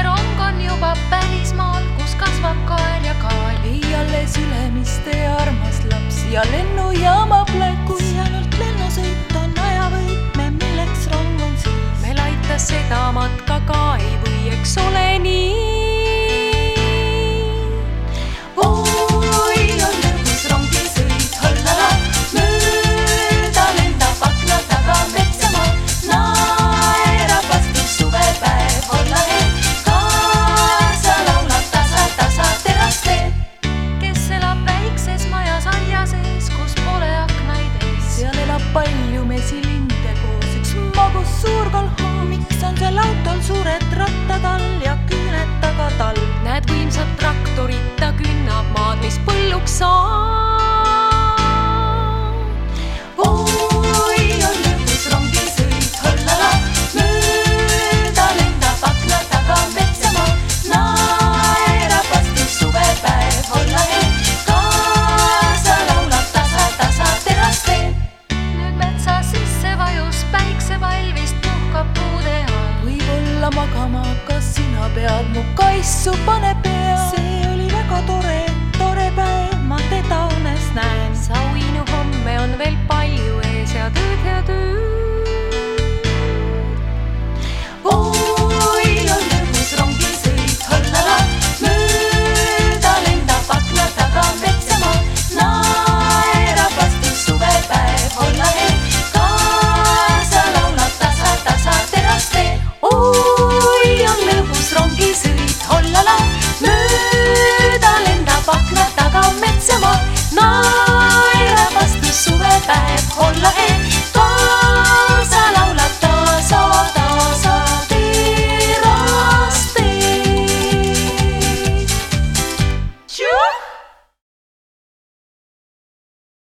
see rong on juba pärismaal, kus kasvab kaer ja kaali, alles Ülemiste armas laps ja lennu. Magus suur kolhoom, miks on seal autol suured rattad magama, kas sina pead mu kaissu pane peale? Online